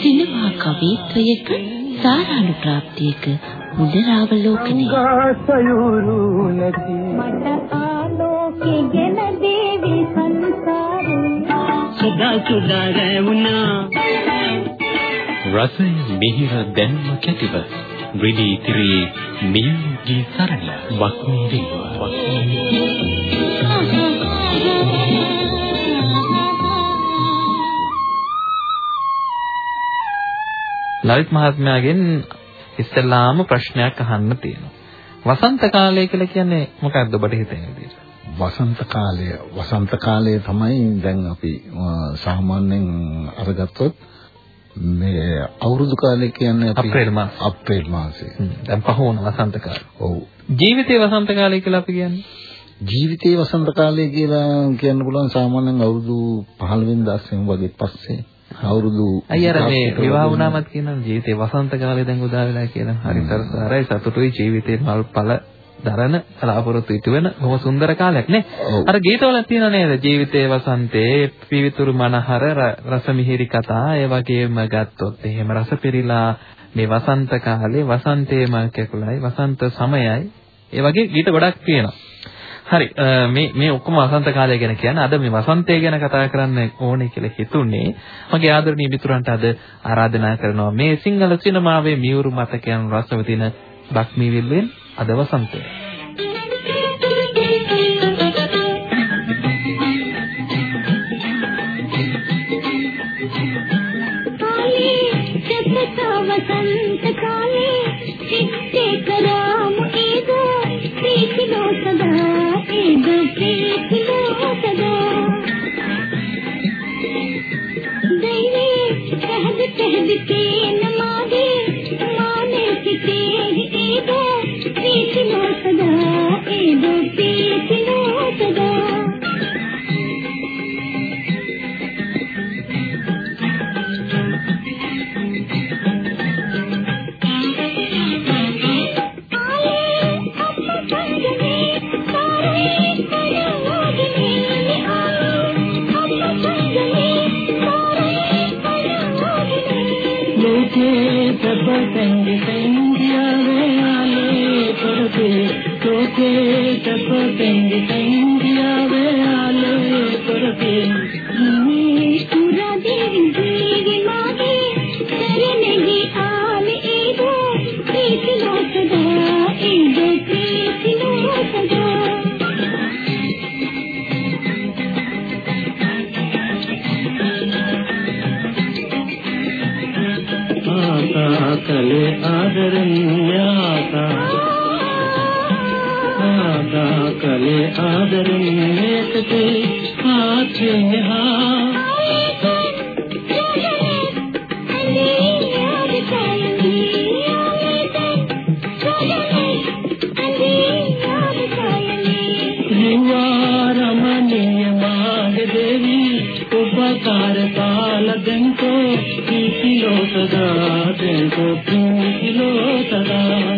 සිනමා කවිත්වයක සාරානුප්‍රාප්තියක නැති මට ආලෝකෙ ගෙන දේවි සංසාරේ සදා සුදා රැවුනා රසය මිහිර දැන්ම කැටිව රිදී තිරේ මියුගී සරණ වක්මී විල්ව ලලිත් මහත්මයාගෙන් ඉස්සෙල්ලාම ප්‍රශ්නයක් අහන්න තියෙනවා. වසන්ත කාලය කියලා කියන්නේ මොකක්ද ඔබට හිතෙන විදිහට? වසන්ත කාලය. වසන්ත කාලය තමයි දැන් අපි සාමාන්‍යයෙන් අරගත්තොත් මේ අවුරුදු කාලය කියන්නේ අපි අප්‍රේල් මාස. අප්‍රේල් මාසයේ. දැන් පහ වුණ වසන්ත කාලය. ඔව්. ජීවිතයේ වසන්ත කාලය කියලා අපි කියන්නේ. ජීවිතයේ වසන්ත කාලය කියලා කියන්න පුළුවන් සාමාන්‍යයෙන් අවුරුදු 15 වෙනි දශම වගේ පස්සේ. අවුරුදු අයියර මේ විවාහ වුණාමත් කියනවා ජීවිතේ වසන්ත කාලේ දැන් උදා වෙලා කියන හරි සරසාරයි. සතුටුයි. ජීවිතේ මල්පල දරන බලාපොරොත්තු ඉටු වෙන බොහොම සුන්දර කාලයක් නේ. අර ගීතවල තියෙන නේද ජීවිතයේ වසන්තේ පිවිතුරු මනහර රස මිහිරි කතා ඒ වගේම ගත්තොත් එහෙම රස පිරීලා මේ වසන්ත කාලේ වසන්තේම කැකුලයි වසන්ත සමයයි ඒ වගේ ගීත ගොඩක් තියෙනවා. හරි මේ මේ ඔක්කොම වසන්ත කාලය ගැන කියන්නේ අද මේ වසන්තය ගැන කතා කරන්න ඕනේ කියලා හිතුනේ මගේ ආදරණීය මිතුරන්ට අද ආරාධනා කරනවා මේ සිංහල සිනමාවේ මියුරු මතකයන් රසව තියෙන බක්මී විල්ලෙන් අද වසන්තය වසන්ත කාලේ චිත්තේ ಕದಾ ಸದಾ ತೆಗೋ ಸದಾ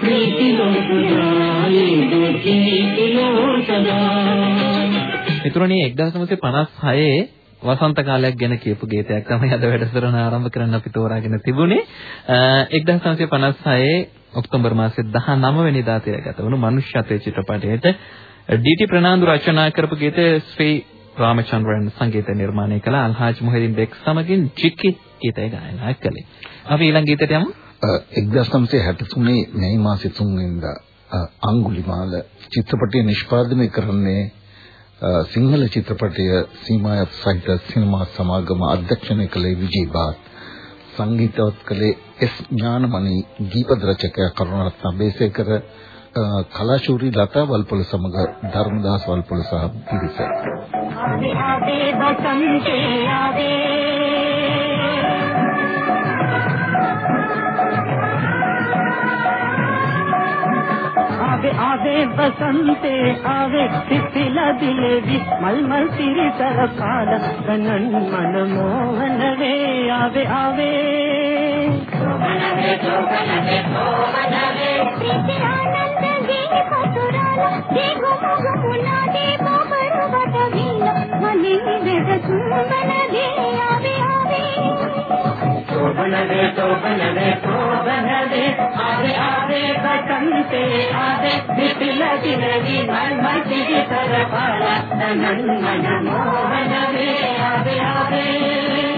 කීකිලෝ සදා දෙන්කෝ කීකිලෝ සදා මිතුරනි 1956 වසන්ත කාලයක් ගැන කියපු ගීතයක් තමයි අද වැඩසටහන ආරම්භ කරන්න අපි තෝරාගෙන තිබුණේ 1956 ඔක්තෝබර් මාසයේ 19 වෙනිදා තිරගත වුණු මනුෂ්‍යත්වයේ චිත්‍රපටයට ඩී.ටී. ප්‍රනාන්දු රචනා කරපු ගීතය ශ්‍රී රාමචන්ද්‍රන් සංගීත නිර්මාණය කළ අල්හාජ් මොහිදින් බෙක් සමගින් චික්කි ගීතය ගායනා කළේ. අපි ඊළඟ ගීතයට යමු. 1963 මැයි මාසයේ 3 වෙනිදා අඟුලිමාල චිත්‍රපටය නිෂ්පාදනය කරන්නේ සිංහල චිත්‍රපටය සීමායත් සහිත සිනමා සමාගම අධ්‍යක්ෂණය කළේ විජේබාත් සංගීතවත් කළේ එස් ඥානමණි දීපද රචකයා කරුණාරත්න බේසේකර කලාශූරී ලතා වල්පොල සමග ධර්මදාස් වල්පොල සහ පිරිස. ආවේ ආවේ බසන්තේ ආවේ ආවේ ආවේ බසන්තේ ආවේ සිසිලා දිලේ මල් මල් සිරිතර කාල ගණන් මන මෝහන වේ ආවේ ආවේ සෝමනවේ සෝමනවේ සෝමනවේ ප්‍රීති ආනන්ද ගේ आधे आधे बटन से आधे बिपिल तिलगी मरमर की तरफ़ आया नन मन मोहन आधे आधे।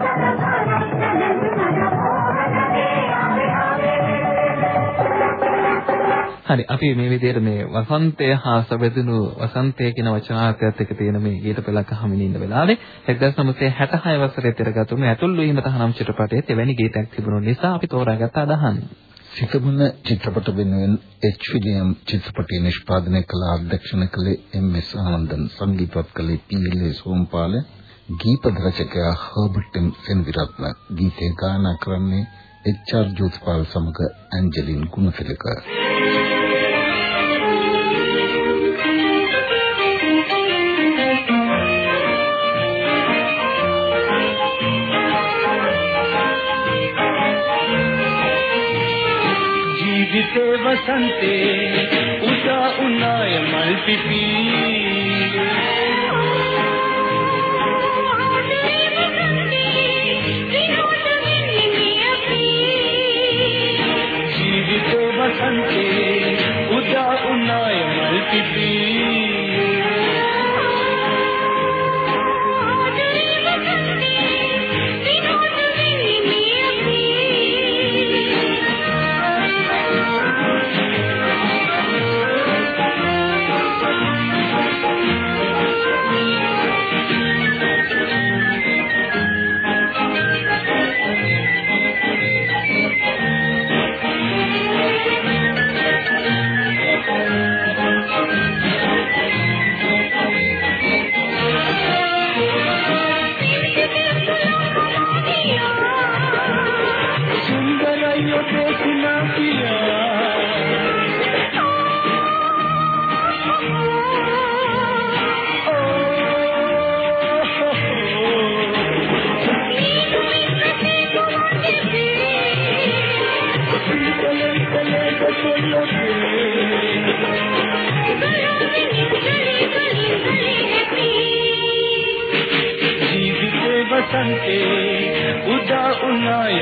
හරි අපි මේ විදිහට මේ වසන්තය හා සැබඳුණු වසන්තය කියන වචනාර්ථයත් එක්ක තියෙන මේ ගීත පෙළක් අහමින් ඉන්න වෙලාවේ 1966 වසරේ තිරගත් වුණු ඇතුල් වීම තහනම් චිත්‍රපටයේ එවැනි ගීතයක් තිබුණු නිසා අපි තෝරාගත්ත අදහන්. සිතමුණ චිත්‍රපට වෙනුවෙන් එච් විලියම් චිත්‍රපටය නිෂ්පාදනය කළ අධ්‍යක්ෂණය කළේ එම් එස් ආනන්දන් සංගීතවත් කළේ පී එල් ඒ සෝම්පාල ගීපද රචකයා හර්බර්ට් එම් සෙන්විරත්න ගීතය ගායනා කරන්නේ එච් ආර් ජෝතිපාල් සමග ඇන්ජලින් ගුණතිලක ජීවිතේ වසන්තේ උදා උනාය මල් පිපි. ජීවිතේ වසන්තේ උදා උනාය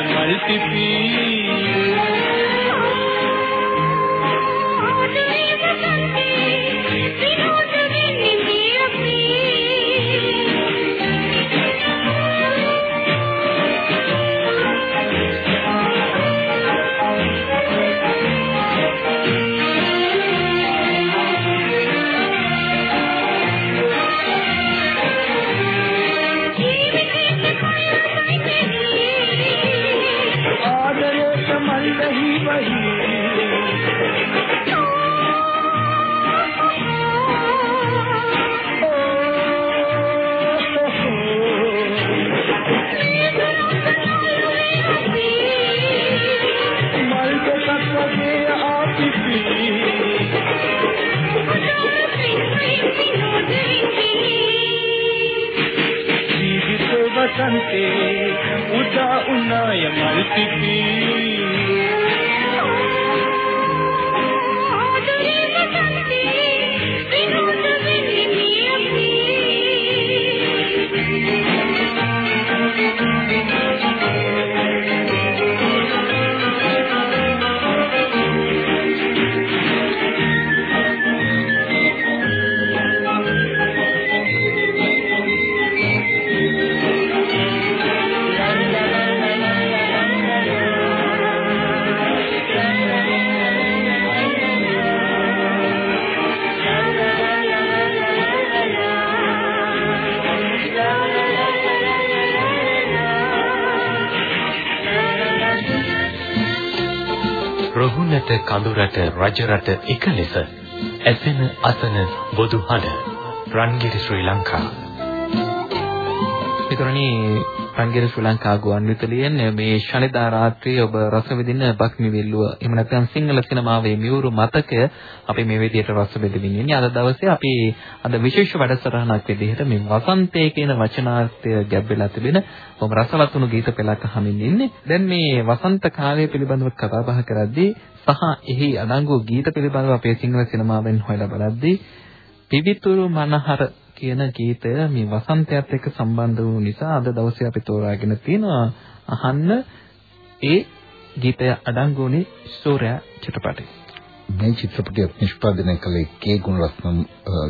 ජීවිතේ වසන්තේ උදා උනාය මල් පිපි රුහුණට කඳුරට රජරට එක ලෙස ඇසෙන අසන බොදු හඬ රන්ගිරි ශ්‍රී ලංකා. මිතුරනි රංගිර ශ්‍රී ලංකා ගුවන්විදුලියෙන් මේ ශනිදා රාත්‍රියේ ඔබ රස විඳින බක්මි විල්ලුව එහෙම නැත්නම් සිංහල සිනමාවේ මියුරු මතකය අපි මේ විදිහට රස විඳින්න ඉන්නේ. අද දවසේ අපි අද විශේෂ වැඩසටහනක් විදිහට මේ වසන්තය කියන වචනාර්ථය ගැඹෙලා තිබෙන බොහොම රසවත් වුණු ගීත පෙළක් අහමින් ඉන්නේ. දැන් මේ වසන්ත කාලය පිළිබඳව කතා බහ කරද්දී සහ එහි අඩංගු ගීත පිළිබඳව අපේ සිංහල සිනමාවෙන් හොයලා බලද්දී පිවිතුරු මනහර කියන ගීතය මේ වසන්තයත් එක්ක සම්බන්ධ වුණු නිසා අද දවසේ අපි තෝරාගෙන තියෙනවා අහන්න ඒ ගීතය අඩංගු වුණේ සූර්යා චිත්‍රපටයේ. මේ චිත්‍රපටය නිෂ්පාදනය කළේ කේ ගුණරත්නම්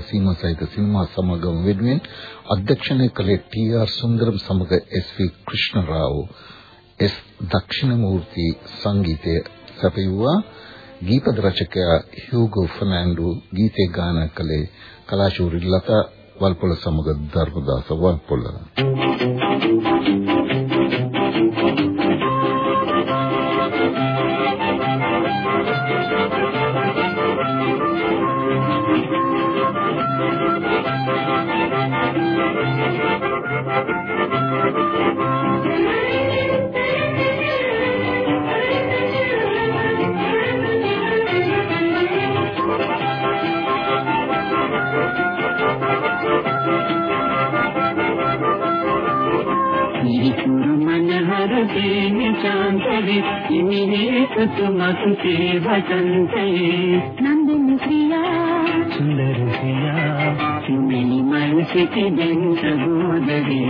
සීමා සහිත සිනමා සමාගම වෙනුවෙන් අධ්‍යක්ෂණය කළේ ටී.ආර්. සුන්දරම් සමග එස්.වී. කෘෂ්ණරාව් එස්. දක්ෂිණමූර්ති සංගීතය සැපයුවා ගීපද රචකයා හියුගෝ ෆර්නෑන්ඩෝ ගීතේ ගායනා කළේ කලාශූරි ලතා වල්පොල සමග ධර්මදාස වල්පොල. නිවිතුරු මනහර දේන චාන්තවි ඉමිනේ සතුමතුසේ වසන්තේ නන්දිනි ප්‍රියා සුන්දර ප්‍රියා සුමිලි මනසිත දෙන් සහෝදරේ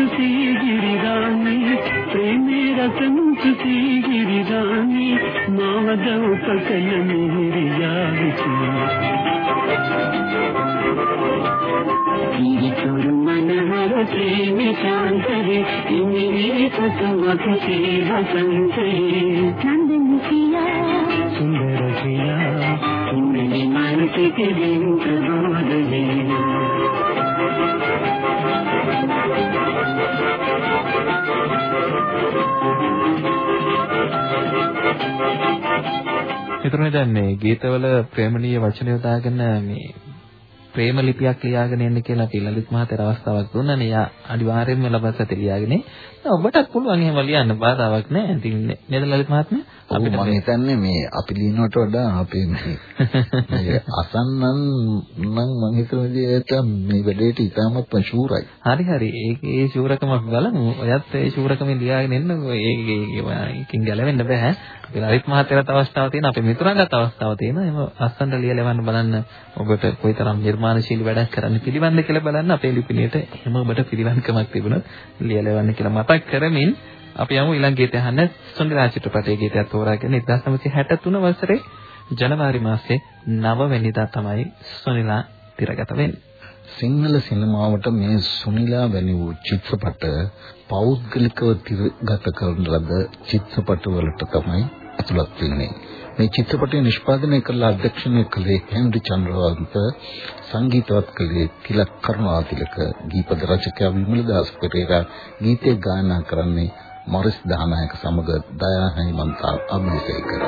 చూసి గిరిరాణి ప్రేమే రసం చూసి గిరిరాణి మావద ఉపకల మిహిరియా తిరిచొరు మనహర ప్రేమి శాంతరి ఇమిరి సతమతి సేవ එතකොට දැන් මේ ගීතවල ප්‍රේමණීය වචන යොදාගෙන මේ ප්‍රේම ලිපියක් ලියාගෙන එන්න කියලා අපි ලලිත් මහත්තයාට අවස්ථාවක් දුන්නානේ. යා අනිවාර්යයෙන්ම ලබසට ලියාගෙන. ඔබටත් පුළුවන් එහෙම ලියන්න බාධාවක් නැහැ. ඉතින් නේද ලලිත් මහත්මයා? අපිට මම හිතන්නේ මේ අපි ලියනවට වඩා අපේ මේ අසන්නන් නම් මම හිතන විදිහට මේ වැඩේට ඉතාමත් ශූරයි. හරි හරි. ඒකේ ඒ ශූරකමක් බලමු. ඔයත් ඒ ශූරකමෙන් ලියාගෙන එන්න. ඒකෙන් ගැලවෙන්න බෑ. අපි ලලිත් මහත්තයාට අවස්ථාවක් තියෙනවා. අපේ මිතුරන්ගත් අවස්ථාවක් තියෙනවා. එහෙම අස්සන්ට ලියලවන්න බලන්න ඔබට කොයිතරම් නිර්මාණශීලී වැඩක් කරන්න පිළිවන්ද කියලා බලන්න අපේ ලිපිණියට එහෙම ඔබට පිළිවන්කමක් තිබුණොත් ලියලවන්න කියලා මතක් කරමින් අපි යමු ඊළඟ ගීතය අහන්න සුන්දරා චිත්‍රපටයේ ගීතයක් තෝරාගෙන 1963 වසරේ ජනවාරි මාසයේ 9 වෙනිදා තමයි සුනිලා තිරගත වෙන්නේ. සිංහල සිනමාවට මේ සුනිලා වැනි වූ චිත්‍රපට පෞද්ගලිකව තිරගත කරන ලද චිත්‍රපට වලට තමයි ඇතුළත් වෙන්නේ. මේ චිත්‍රපටය නිෂ්පාදනය කළ අධ්‍යක්ෂණය කළේ හෙන්රි චන්ද්‍රවන්ත සංගීතවත් කළේ තිලක් කරුණාතිලක ගීපද රචකයා විමලදාස් පෙරේරා ගීතය ගායනා කරන්නේ මොරිස් දහනායක සමග දයා හේමන්ත අභිෂේකර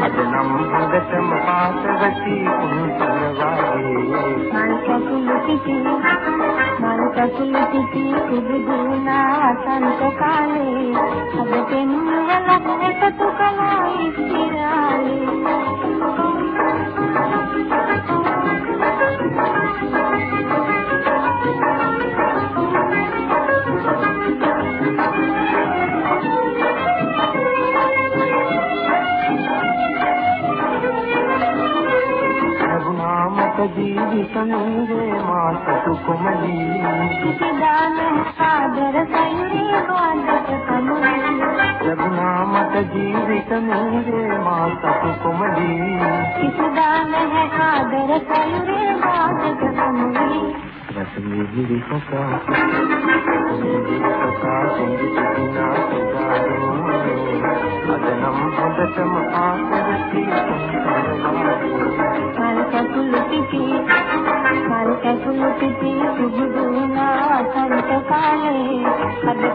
අදනම් හොඳටම පාසවති උන්තරවාගේ මල් කකුල පිටි මල් කකුල පිටි කුබුදුනා අසන්ත කාලේ අද පෙන්වලක් එකතු කළා ඉස්තිරාලේ ජීවිතයේ මා සතු කුමලී කිසිදාන ආදර සයුරේ වාදක කමුලේ ලැබුණාමක ජීවිතයේ මා සතු කුමලී කිසිදාන है ආදර සයුරේ වාදක කමුලේ රසමී ගිරි කතා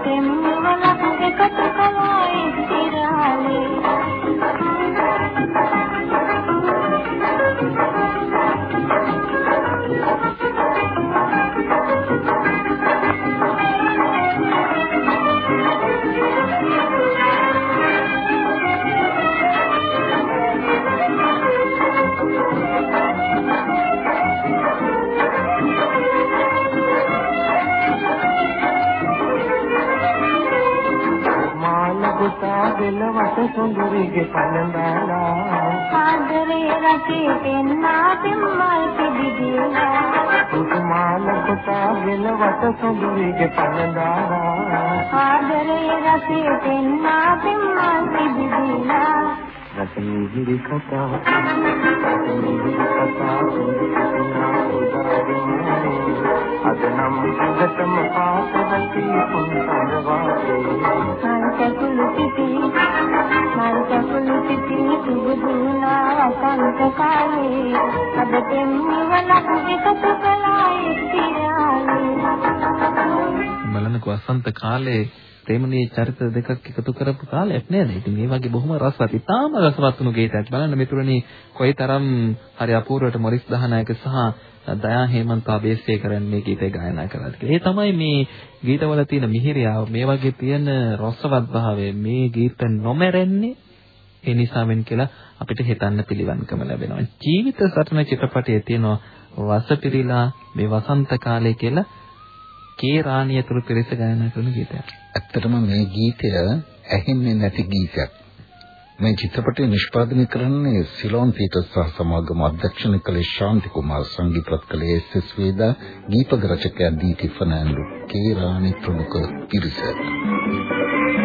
අද ගොතා දෙලවට සොඳුරිගේ පළඳාලා ආදරේ රටේ පෙන්නා පෙම්මල් පිබිදීලා පුතුමාල කොටා ගෙලවට සොඳුරිගේ පළඳාලා. ආදරේ රටේ පෙන්නා පෙම්මල් පිබිදීලා රසමිහිරි කතා රසමිහිරි කතා සිංහිනා උදාරිනේ අදනම් හදතම පාසවති පුන්තරවාගේ මල් අද පෙම්වලක් එකතු කළා ඉස්තිරාලේ බලන්නකෝ වසන්ත කාලේ ප්‍රේමණීය චරිත දෙකක් එකතු කරපු කාලයක් නේද? ඉතින් මේ වගේ බොහොම රසවත්, ඉතාම රසවත් වුණු ගීතයක්. බලන්න මිතුරනි කොයිතරම් හරි අපූර්වට මොරිස් දහනායක සහ දයා හේමන්ත අබේසේ කරන්නේ මේ ගීතය ගායනා කළාද කියලා. ඒ තමයි මේ ගීතවල තියෙන මිහිරියාව, මේ වගේ තියෙන රසවත් භාවය, මේ ගීත නොමැරෙන්නේ ඒ නිසාවෙන් කියලා අපිට හිතන්න පිළිවන්කම ලැබෙනවා. ජීවිත සටන චිත්‍රපටයේ තියෙනවා වසපිරිලා මේ වසන්ත කාලය කියලා කේ රාණිය තුරු පිරිස ගායනා කරන ගීතයක්. ඇත්තටම මේ ගීතය ඇහෙන්නේ නැති ගීතයක්. මේ චිත්‍රපටය නිෂ්පාදනය කරන්නේ සිලෝන් පීටර්ස් සහ සමාගම අධ්‍යක්ෂණය කළේ ශාන්ති කුමාර් සංගීතවත් කළේ එස්.එස්. වේදා දීපක රචකයා ඩී.ටි. ෆර්නෑන්ඩෝ කේ රාණි ප්‍රමුඛ පිරිස. Thank you.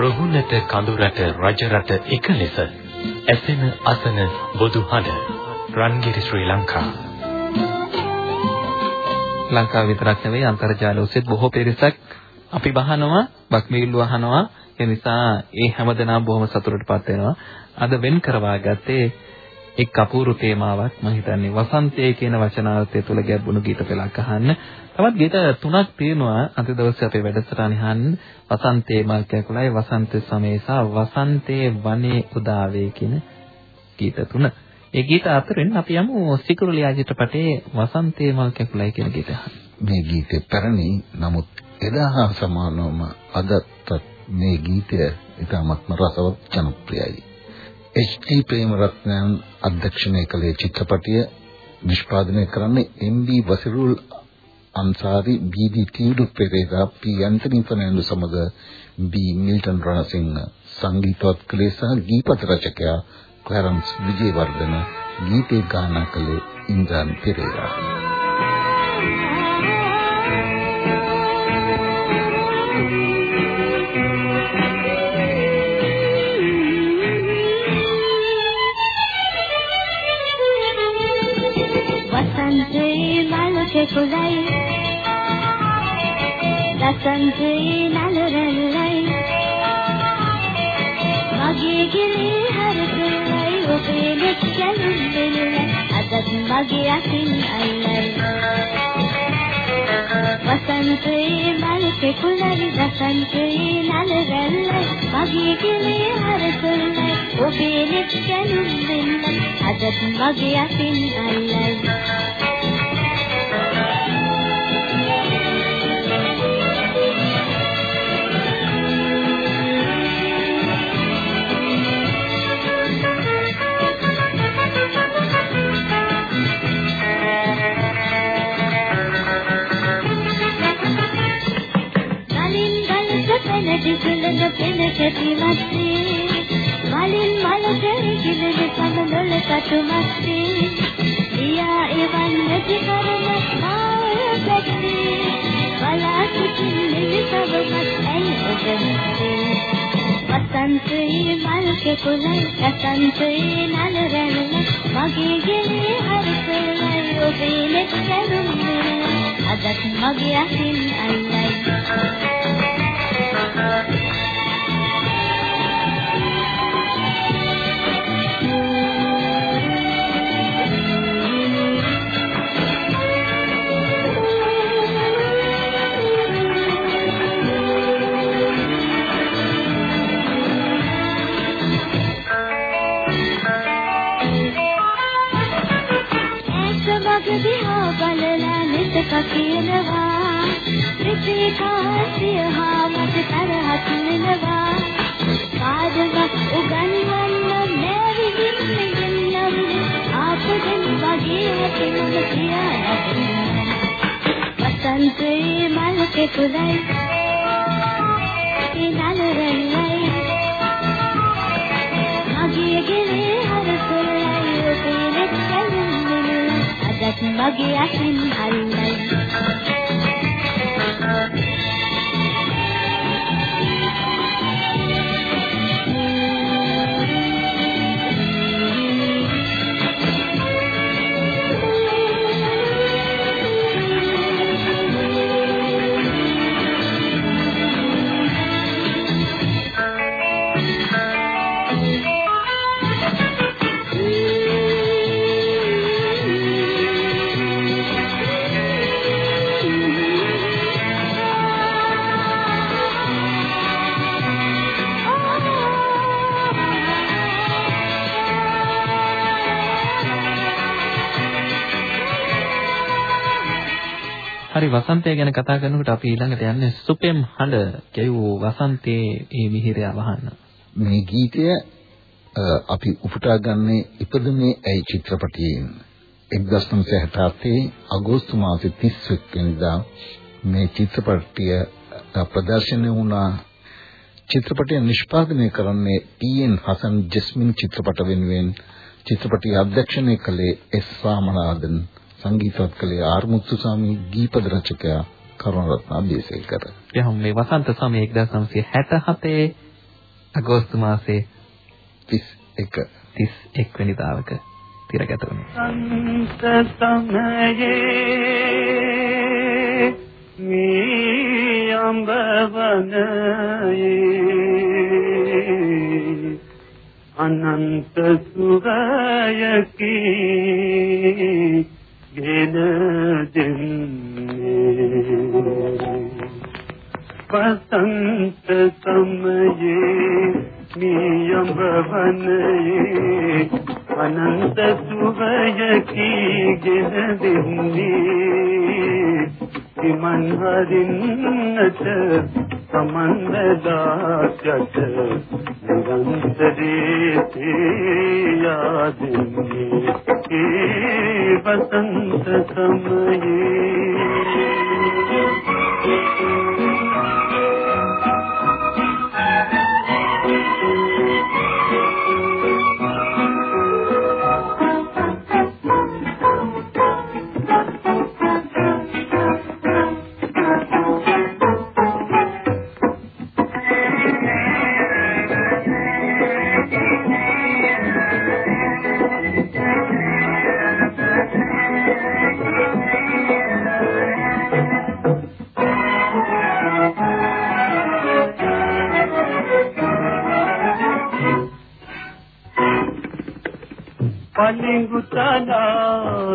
රුහුණට කඳු රට රජ රට එක ලෙස ඇසෙන අසන බොදු හඬ රන්ගිරි ශ්‍රී ලංකා ලංකාව විතරක් නෙවෙයි අන්තර්ජාලය ඔසේත් බොහෝ පිරිසක් අපි වහනවා බක්මීල්ලු වහනවා ඒ නිසා ඒ හැමදෙනාම බොහොම සතුටටපත් වෙනවා අද වෙන් කරවා ගත්තේ එක් අපූර්ව තේමාවක් මම හිතන්නේ වසන්තය කියන වචනාර්ථය තුල ගැඹුණු ගීත පෙළක් අහන්න. තවත් ගීත තුනක් තියෙනවා අද දවසේ අපේ වැඩසටහන අහන්න. වසන්තේ මාක්‍යකුලයි වසන්ත සමේසා වසන්තේ වනේ උදාවේ කියන ගීත තුන. ඒ ගීත අතරින් අපි යමු සිකුරුලියා චිත්‍රපටයේ වසන්තේ මාක්‍යකුලයි කියන ගීතය අහන්න. මේ ගීතේ පැරණි නමුත් එදා හා සමානවම අදත් මේ ගීතය ඉතාමත්ම රසවත් ජනප්‍රියයි. එච්.ටී. ප්‍රේමරත්නයන් අධ්‍යක්ෂණය කළේ චිත්‍රපටය නිෂ්පාදනය කරන්නේ M B. Wasirul Ansari B D. Tudor Perera P. Anthony Fernando සමග බී. මිල්ටන් රණසිංහ සංගීතවත් කළේ සහ ගීපද රචකයා ක්ලැරන්ස් විජේවර්ධන ගීතේ ගායනා කළේ ඉන්ද්‍රන් පෙරේරා මල් කෙකුලයි රසන්තේ නල රැල්ලයි මගේ ගිලේ හරකලයි ඔබේ නෙත් ගැලුම් දෙලයි අදත් මගේ අතින් අල්ලයි. වසන්තයේ මල් කෙකුලයි වසන්තයේ නල රැල්ලයි මගේ කෙලේ හරසොල්ලයි ඔබේ නෙත් ගැනුම් දෙන්නයි අදත් මගේ අතින් අල්ලයි. ගලක පැනටි සුළඟ පෙන කැටිමත්සේ මලින් මලක හිගිලෙන සමනොල සතුමත්සේ පියා එවන් නැති කරන ආය පැත්තේ. බලා සිටින් නිවිසවමත් ඇයි ඔබ නැත්තේ වසන්තයේ මල් කෙකුලයි වසන්තයේ නල රැළල මගේ ගෙලේ හරසලයි ඔබේ නෙත් කැරුම් අදත් මගේ අතින් අල්ලයි. ඇසමග දිහා බලලා නිතක කියනවා ත්‍රිපේ කාසිය හා මට තරහක් වෙනවා පාදවක් උගන්වන්න මෑවිදින් මෙගෙන්නම ආපදෙන් වගේ ඇති මොන කියලා වසන්තයේ මල් කෙකුලයි ඉනල රැල්ලයි මගේ ගෙලේ හරසලයි ඔබේ නෙත් කලින් මිනුල අදත් මගේ අතින් අල්ලයි හරි වසන්තය ගැන කතා කරනකොට අපි ඊළඟට යන්නේ සුපෙම් හඬ කියවූ වසන්තයේ මේ මිහිරය වහන්න. මේ ගීතය අ, අපි උපුටා ගන්නේ ඉපදුනේ ඇයි චිත්‍රපටයෙන්? 1967 අගෝස්තු මාසේ 31 වෙනිදා මේ චිත්‍රපටය අ, ප්‍රදර්ශනය වුණා. චිත්‍රපටය නිෂ්පාදනය කරන්නේ ටී.එන්. හසන් ජස්මින් චිත්‍රපට වෙනුවෙන්. චිත්‍රපටය අධ්‍යක්ෂණය කළේ එස් රාමනාදන්. සංගීතවත් කළේ ආර් මුත්තු ස්වාමී ගීපද රචකයා කරුණරත්න අබේසේකර. එහම මේ වසන්ත සමය 1967 අගෝස්තු මාසයේ 31 31 වෙනිදාවක තිරගත වුණා. සමයේ මේ අඹවනයේ අනන්ත සුරයකී ගෙන දෙන්නේ වසන්ත සමයේ නියම වනයේ අනන්ත සුවයකි ගෙන දෙන්නේ විමන් හරින්නට සමන්දදාසට නිරන්තරේ යාදින්නේ ඒ වසන්ත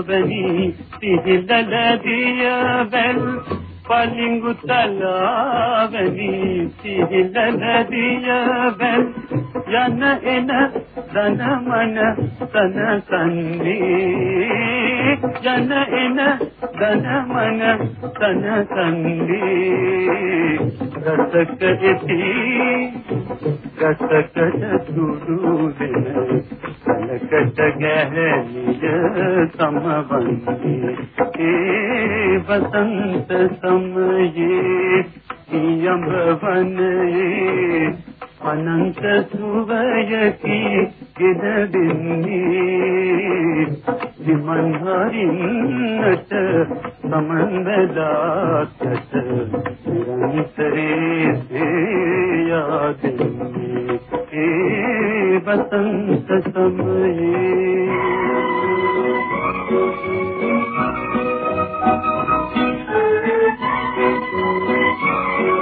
පලිඟුතලාවනි සිහිලල දිය බැල් පලිඟු තලාවැනි සිහිල නදියවැල් යන එන දනමන තන සන්නේ යන එන දනමන තන සන්නේ රසක එති රසකට සුදු වෙන කලකට ගැහැණිය සමවන්නේ ඒ වසන්ත සමයේ සියඹ වනයේ අනන්ත සුවයකි ගෙදෙන්නේ විමන් හරින්නට සමන්දදාසට නිරන්තරේ සේයාදෙන්නේ ඒ වසන්ත සමයේ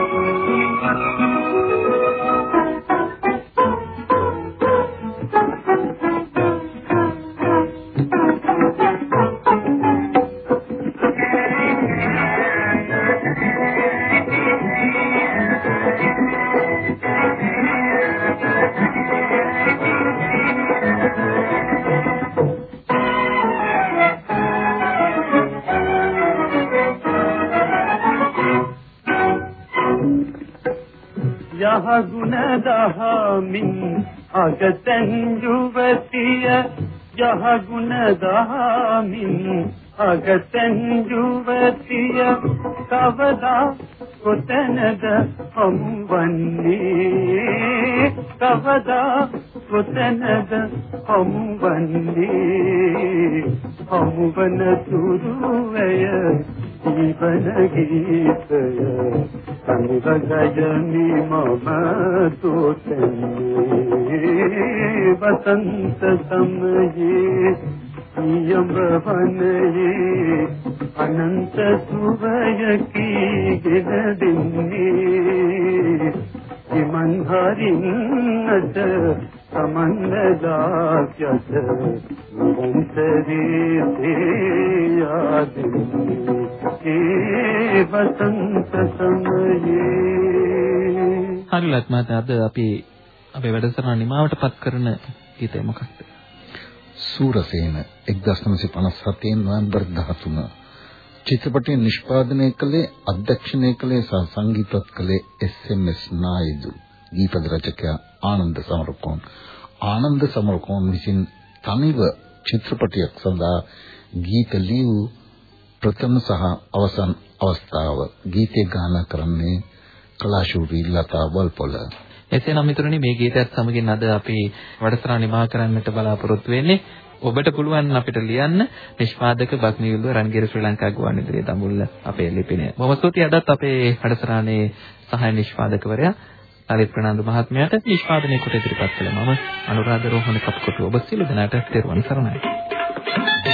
යහගුණ අගතන් යුවතිය යහගුණ දහමින් අගතන් යුවතිය කවදා කොතැනද හම්වන්නේ? කවදා කොතැනද හම්වන්නේ? හම්වන තුරුවය ජීවන ගීතය සංගජයනි මම තෝතන්නේ වසන්ත සමයේ යම්බ වනයේ අනන්ත සුවයකි ගෙදෙන්නේ ඉමන් හරින්නට සමන්නදාක්‍යත නිරන්තරේ තේයාදින්නේ ඒ වසන්ත සමයේ හරිලත් මහතා අද අපි අපේ වැඩසටහන නිමාවටපත් කරන ගීතය මොකක්ද? සූරසේන 1957 නොවැම්බර් 13 චිත්‍රපටය නිෂ්පාදනය කළේ අධ්‍යක්ෂණය කළේ සහ සංගීතවත් කළේ එස්.එම්.එස්. නායිදු ගීපද රචකයා ආනන්ද සමරකෝන් ආනන්ද සමරකෝන් විසින් තනිව චිත්‍රපටයක් සඳහා ගීත ලියූ ප්‍රථම සහ අවසන් අවස්ථාව ගීතය ගායනා කරන්නේ කලාශූරී ලතා වල්පොල එසේනම් මිතුරනි මේ ගීතයත් සමගින් අද අපි වැඩසටහන නිමා කරන්නට බලාපොරොත්තු වෙන්නේ ඔබට පුළුවන් අපිට ලියන්න නිෂ්පාදක බක්මියුල්ව රන්ගිර ශ්‍රී ලංකා ගුවන්විදුලියේ දඹුල්ල අපේ ලිපිනය. බොහොම ස්තුතියි අදත් අපේ වැඩසටහනේ සහාය නිෂ්පාදකවරයා ලලිත් ප්‍රනාන්දු මහත්මයාට නිෂ්පාදනය කොට ඉදිරිපත් කළ මම අනුරාධ රෝහණ කප්කොටු ඔබ සියලු දෙනාට තෙරුවන් සරණයි.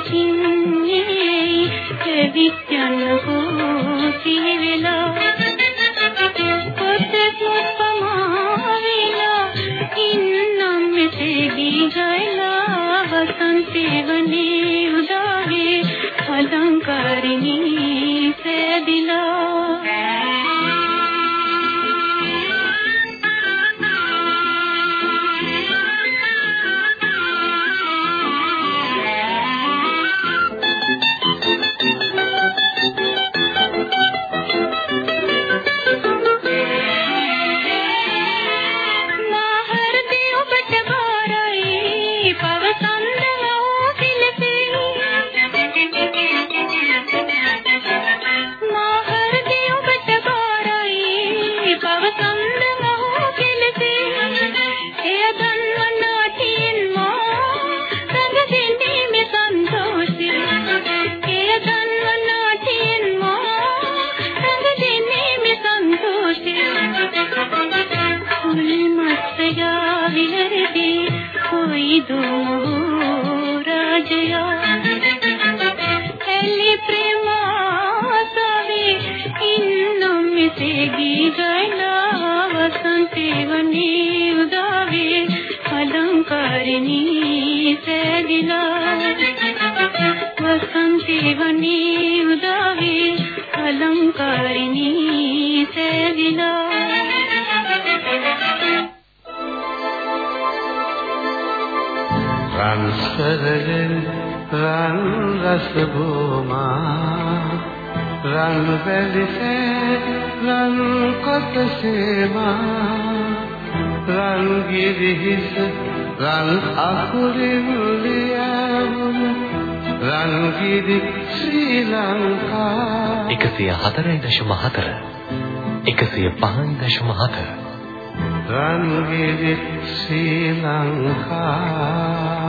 සිංහවී සිටින්නේ ඇවිත් යන හෝසී වෙලා नी उदावे अलङ्कारिणी सैविला රන්සරයෙන් රන් රස භූමා රන් වැලිසේ රන් කොටසේමා රන් ගිරිහිස රන් අකුරින් ලියවුන රන් ගිරි ශ්‍රී ලංකා. 104.4 105.4 රන් ගිරි ශ්‍රී ලංකා